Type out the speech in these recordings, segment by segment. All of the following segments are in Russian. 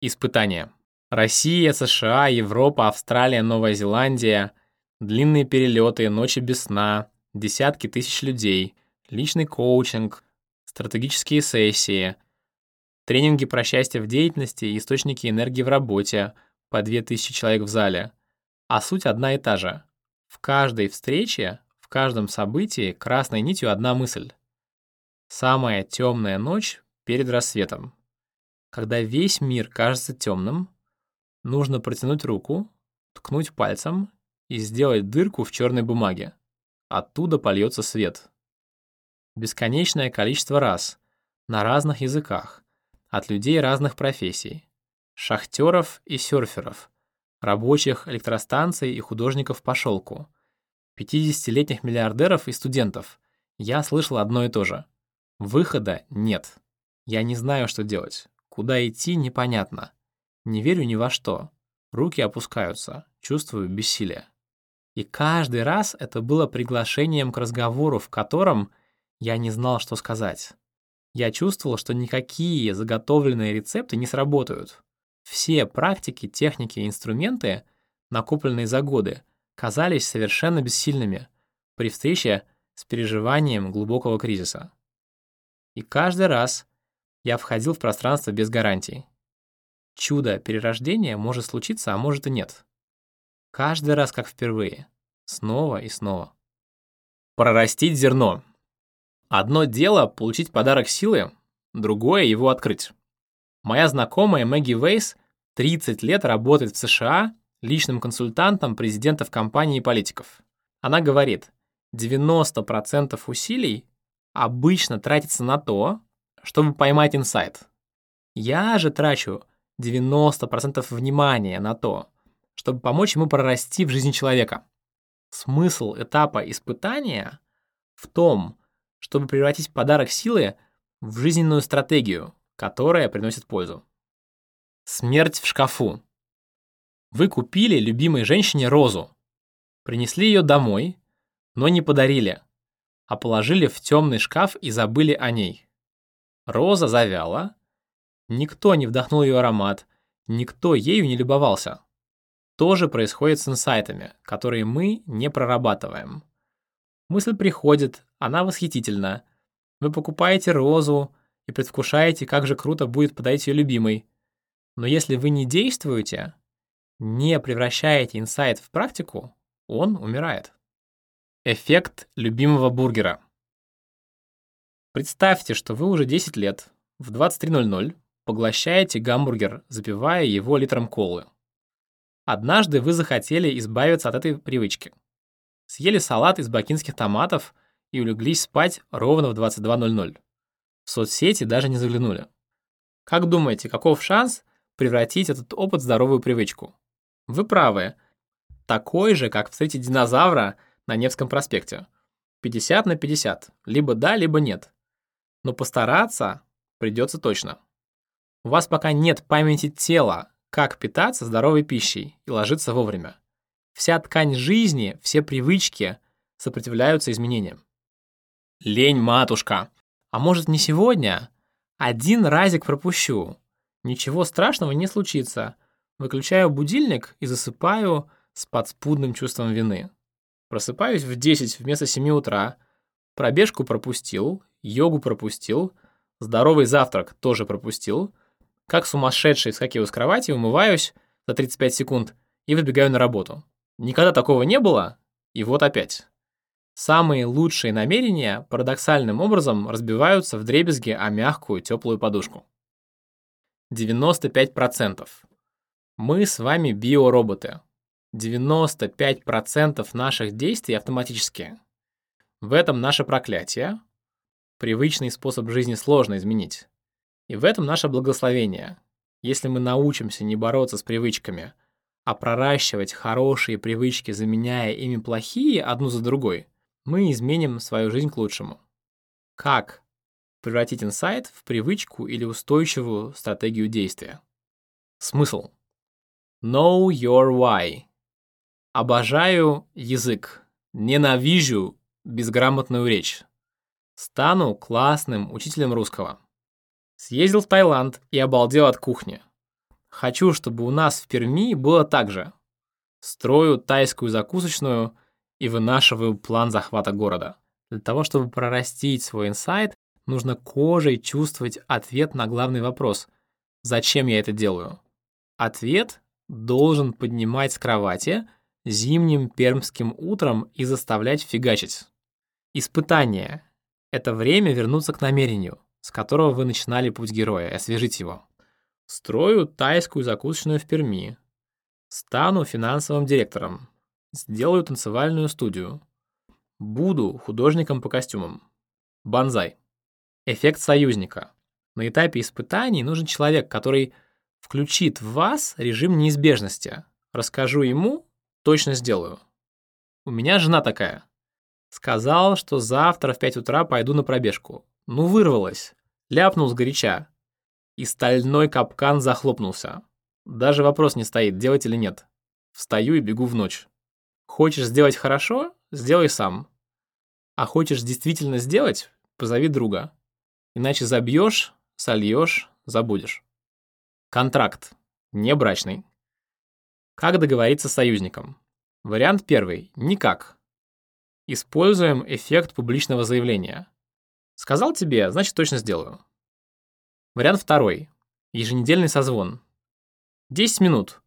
Испытания. Россия, США, Европа, Австралия, Новая Зеландия. Длинные перелеты, ночи без сна, десятки тысяч людей, личный коучинг, стратегические сессии, тренинги про счастье в деятельности и источники энергии в работе, по 2000 человек в зале. А суть одна и та же. В каждой встрече, в каждом событии красной нитью одна мысль. Самая темная ночь перед рассветом. Когда весь мир кажется темным, нужно протянуть руку, ткнуть пальцем и сделать дырку в черной бумаге. Оттуда польется свет. Бесконечное количество раз, на разных языках, от людей разных профессий, шахтеров и серферов, рабочих электростанций и художников по шелку, 50-летних миллиардеров и студентов. Я слышал одно и то же. Выхода нет. Я не знаю, что делать. Куда идти, непонятно. Не верю ни во что. Руки опускаются, чувствую бессилие. И каждый раз это было приглашением к разговору, в котором я не знал, что сказать. Я чувствовал, что никакие заготовленные рецепты не сработают. Все практики, техники и инструменты, накопленные за годы, казались совершенно бессильными при встрече с переживанием глубокого кризиса. И каждый раз я входил в пространство без гарантий. Чудо перерождения может случиться, а может и нет. Каждый раз как впервые. Снова и снова. Прорастить зерно. Одно дело получить подарок силы, другое его открыть. Моя знакомая Мэгги Вейс 30 лет работает в США личным консультантом президентов компаний и политиков. Она говорит, 90% усилий обычно тратится на то, чтобы поймать инсайт. Я же трачу 90% внимания на то, чтобы помочь ему прорасти в жизни человека. Смысл этапа испытания в том, чтобы превратить подарок силы в жизненную стратегию, которая приносит пользу. Смерть в шкафу. Вы купили любимой женщине розу, принесли ее домой, но не подарили, а положили в темный шкаф и забыли о ней. Роза завяла, никто не вдохнул ее аромат, никто ею не любовался. То же происходит с инсайтами, которые мы не прорабатываем. Мысль приходит, она восхитительна. Вы покупаете розу и предвкушаете, как же круто будет подарить ее любимой. Но если вы не действуете, не превращаете инсайт в практику, он умирает. Эффект любимого бургера. Представьте, что вы уже 10 лет в 23.00 поглощаете гамбургер, запивая его литром колы. Однажды вы захотели избавиться от этой привычки. Съели салат из бакинских томатов и улеглись спать ровно в 22.00. В соцсети даже не заглянули. Как думаете, каков шанс превратить этот опыт в здоровую привычку? Вы правы. Такой же, как встретить динозавра на Невском проспекте. 50 на 50. Либо да, либо нет но постараться придется точно. У вас пока нет памяти тела, как питаться здоровой пищей и ложиться вовремя. Вся ткань жизни, все привычки сопротивляются изменениям. Лень, матушка. А может не сегодня? Один разик пропущу. Ничего страшного не случится. Выключаю будильник и засыпаю с подспудным чувством вины. Просыпаюсь в 10 вместо 7 утра. Пробежку пропустил йогу пропустил, здоровый завтрак тоже пропустил, как сумасшедший вскакиваю с кровати, умываюсь за 35 секунд и выбегаю на работу. Никогда такого не было, и вот опять. Самые лучшие намерения парадоксальным образом разбиваются в дребезги о мягкую теплую подушку. 95%. Мы с вами биороботы. 95% наших действий автоматические. В этом наше проклятие, Привычный способ жизни сложно изменить. И в этом наше благословение. Если мы научимся не бороться с привычками, а проращивать хорошие привычки, заменяя ими плохие одну за другой, мы изменим свою жизнь к лучшему. Как превратить инсайт в привычку или устойчивую стратегию действия? Смысл. Know your why. Обожаю язык. Ненавижу безграмотную речь. Стану классным учителем русского. Съездил в Таиланд и обалдел от кухни. Хочу, чтобы у нас в Перми было так же. Строю тайскую закусочную и вынашиваю план захвата города. Для того, чтобы прорастить свой инсайт, нужно кожей чувствовать ответ на главный вопрос. Зачем я это делаю? Ответ должен поднимать с кровати зимним пермским утром и заставлять фигачить. Испытание — это время вернуться к намерению, с которого вы начинали путь героя, и освежить его. Строю тайскую закусочную в Перми. Стану финансовым директором. Сделаю танцевальную студию. Буду художником по костюмам. Банзай. Эффект союзника. На этапе испытаний нужен человек, который включит в вас режим неизбежности. Расскажу ему, точно сделаю. У меня жена такая. Сказал, что завтра в 5 утра пойду на пробежку. Ну, вырвалась. Ляпнул сгоряча и стальной капкан захлопнулся. Даже вопрос не стоит, делать или нет. Встаю и бегу в ночь. Хочешь сделать хорошо – сделай сам. А хочешь действительно сделать – позови друга. Иначе забьешь, сольешь, забудешь. Контракт. Не брачный. Как договориться с союзником? Вариант первый. Никак. Используем эффект публичного заявления. Сказал тебе, значит точно сделаю. Вариант второй. Еженедельный созвон. 10 минут.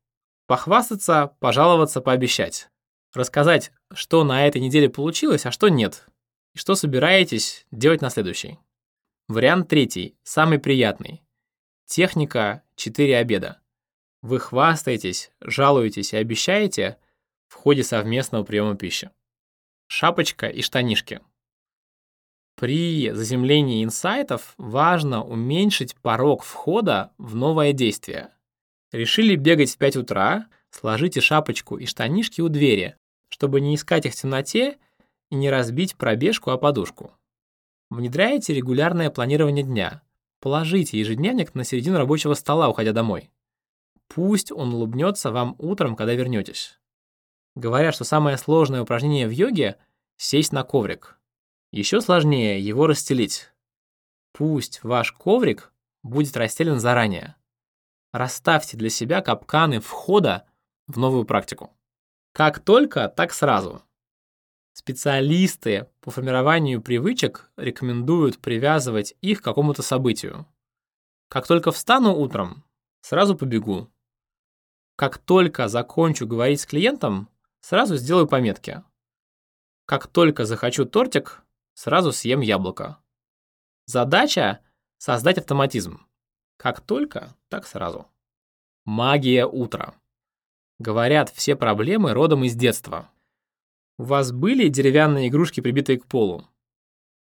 Похвастаться, пожаловаться, пообещать. Рассказать, что на этой неделе получилось, а что нет. И что собираетесь делать на следующей. Вариант третий, самый приятный. Техника 4 обеда. Вы хвастаетесь, жалуетесь и обещаете в ходе совместного приема пищи. Шапочка и штанишки. При заземлении инсайтов важно уменьшить порог входа в новое действие. Решили бегать в 5 утра, сложите шапочку и штанишки у двери, чтобы не искать их в темноте и не разбить пробежку о подушку. Внедряйте регулярное планирование дня. Положите ежедневник на середину рабочего стола, уходя домой. Пусть он улыбнется вам утром, когда вернетесь. Говорят, что самое сложное упражнение в йоге – сесть на коврик – еще сложнее его расстелить. Пусть ваш коврик будет расстелен заранее. Расставьте для себя капканы входа в новую практику. Как только, так сразу. Специалисты по формированию привычек рекомендуют привязывать их к какому-то событию. Как только встану утром, сразу побегу. Как только закончу говорить с клиентом, сразу сделаю пометки. Как только захочу тортик, сразу съем яблоко. Задача — создать автоматизм. Как только, так сразу. Магия утра. Говорят, все проблемы родом из детства. У вас были деревянные игрушки, прибитые к полу?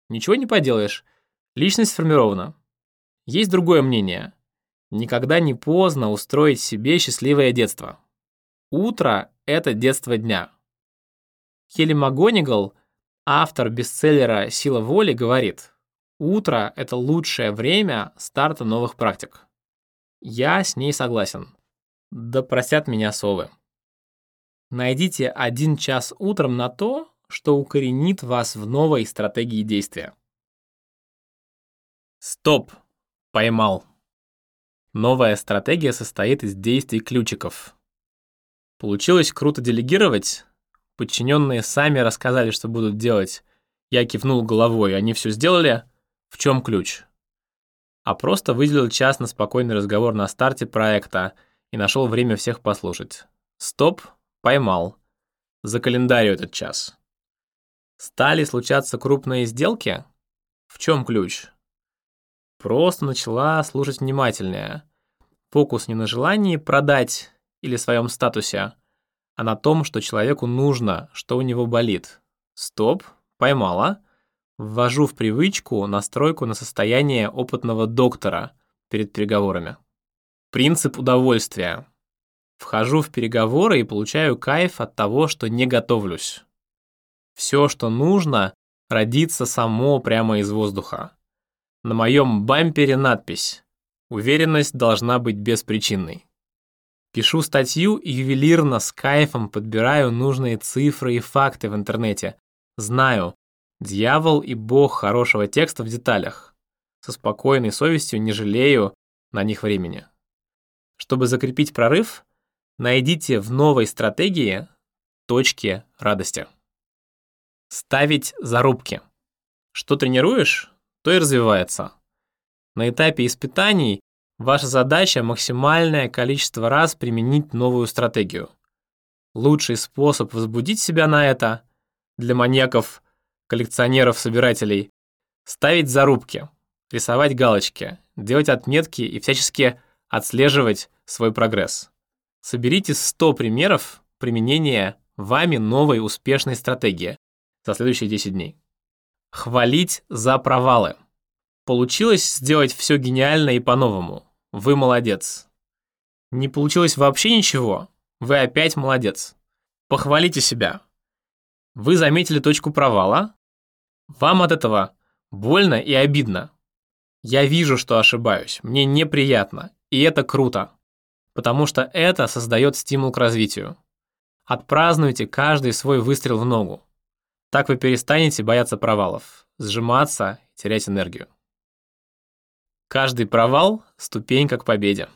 Ничего не поделаешь. Личность сформирована. Есть другое мнение. Никогда не поздно устроить себе счастливое детство. Утро — это детство дня. Хелли МакГонигал — Автор бестселлера «Сила воли» говорит, утро – это лучшее время старта новых практик. Я с ней согласен. Да простят меня совы. Найдите один час утром на то, что укоренит вас в новой стратегии действия. Стоп! Поймал. Новая стратегия состоит из действий ключиков. Получилось круто делегировать? Подчиненные сами рассказали, что будут делать. Я кивнул головой, они все сделали. В чем ключ? А просто выделил час на спокойный разговор на старте проекта и нашел время всех послушать. Стоп, поймал. За календарью этот час. Стали случаться крупные сделки? В чем ключ? Просто начала слушать внимательнее. Фокус не на желании продать или своем статусе, а на том, что человеку нужно, что у него болит. Стоп, поймала. Ввожу в привычку настройку на состояние опытного доктора перед переговорами. Принцип удовольствия. Вхожу в переговоры и получаю кайф от того, что не готовлюсь. Все, что нужно, родится само прямо из воздуха. На моем бампере надпись «Уверенность должна быть беспричинной». Пишу статью и ювелирно с кайфом подбираю нужные цифры и факты в интернете. Знаю, дьявол и бог хорошего текста в деталях. Со спокойной совестью не жалею на них времени. Чтобы закрепить прорыв, найдите в новой стратегии точки радости. Ставить зарубки. Что тренируешь, то и развивается. На этапе испытаний ваша задача максимальное количество раз применить новую стратегию. Лучший способ возбудить себя на это для маньяков, коллекционеров, собирателей – ставить зарубки, рисовать галочки, делать отметки и всячески отслеживать свой прогресс. Соберите 100 примеров применения вами новой успешной стратегии за следующие 10 дней. Хвалить за провалы. Получилось сделать все гениально и по-новому. Вы молодец. Не получилось вообще ничего. Вы опять молодец. Похвалите себя. Вы заметили точку провала. Вам от этого больно и обидно. Я вижу, что ошибаюсь. Мне неприятно. И это круто. Потому что это создает стимул к развитию. Отпразднуйте каждый свой выстрел в ногу. Так вы перестанете бояться провалов, сжиматься и терять энергию. Каждый провал – ступенька к победе.